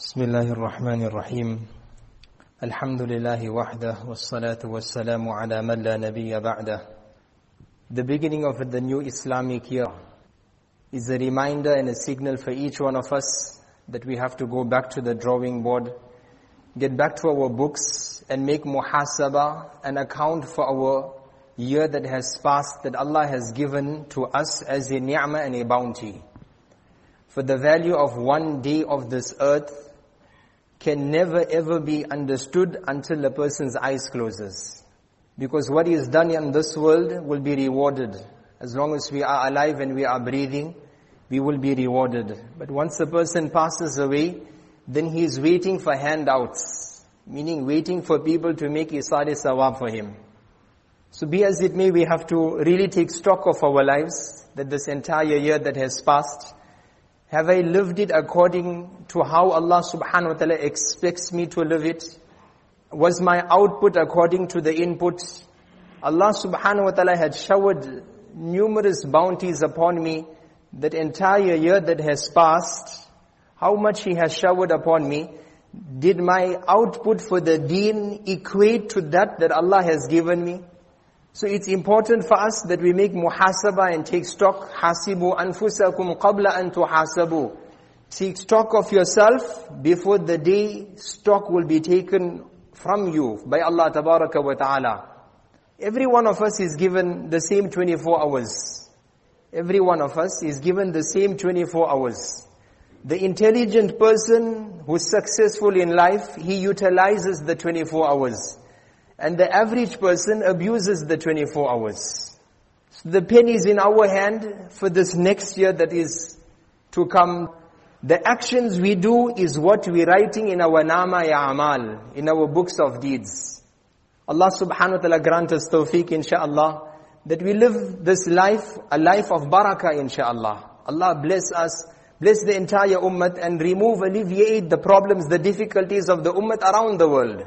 بسم الله الرحمن الرحيم الحمد لله وحده والصلاة والسلام على من لا نبي بعده The beginning of the new Islamic year is a reminder and a signal for each one of us that we have to go back to the drawing board, get back to our books and make muhasaba and account for our year that has passed that Allah has given to us as a ni'mah and a bounty. For the value of one day of this earth can never ever be understood until a person's eyes closes. Because what is done in this world will be rewarded. As long as we are alive and we are breathing, we will be rewarded. But once a person passes away, then he is waiting for handouts. Meaning waiting for people to make isari sawab for him. So be as it may, we have to really take stock of our lives, that this entire year that has passed, have I lived it according to how Allah subhanahu wa ta'ala expects me to live it? Was my output according to the input? Allah subhanahu wa ta'ala had showered numerous bounties upon me that entire year that has passed. How much He has showered upon me. Did my output for the deen equate to that that Allah has given me? So it's important for us that we make muhasaba and take stock. Hasibu anfusakum qabla an tuhasabu. Take stock of yourself before the day stock will be taken from you by Allah tabaraka wa ta'ala. Every one of us is given the same 24 hours. Every one of us is given the same 24 hours. The intelligent person who's successful in life, he utilizes the 24 hours. And the average person abuses the 24 hours. So the pen is in our hand for this next year that is to come. The actions we do is what we're writing in our nama ya amal, in our books of deeds. Allah subhanahu wa ta'ala grant us tawfiq insha'Allah, that we live this life, a life of barakah insha'Allah. Allah bless us, bless the entire ummah and remove, alleviate the problems, the difficulties of the ummah around the world.